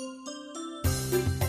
Música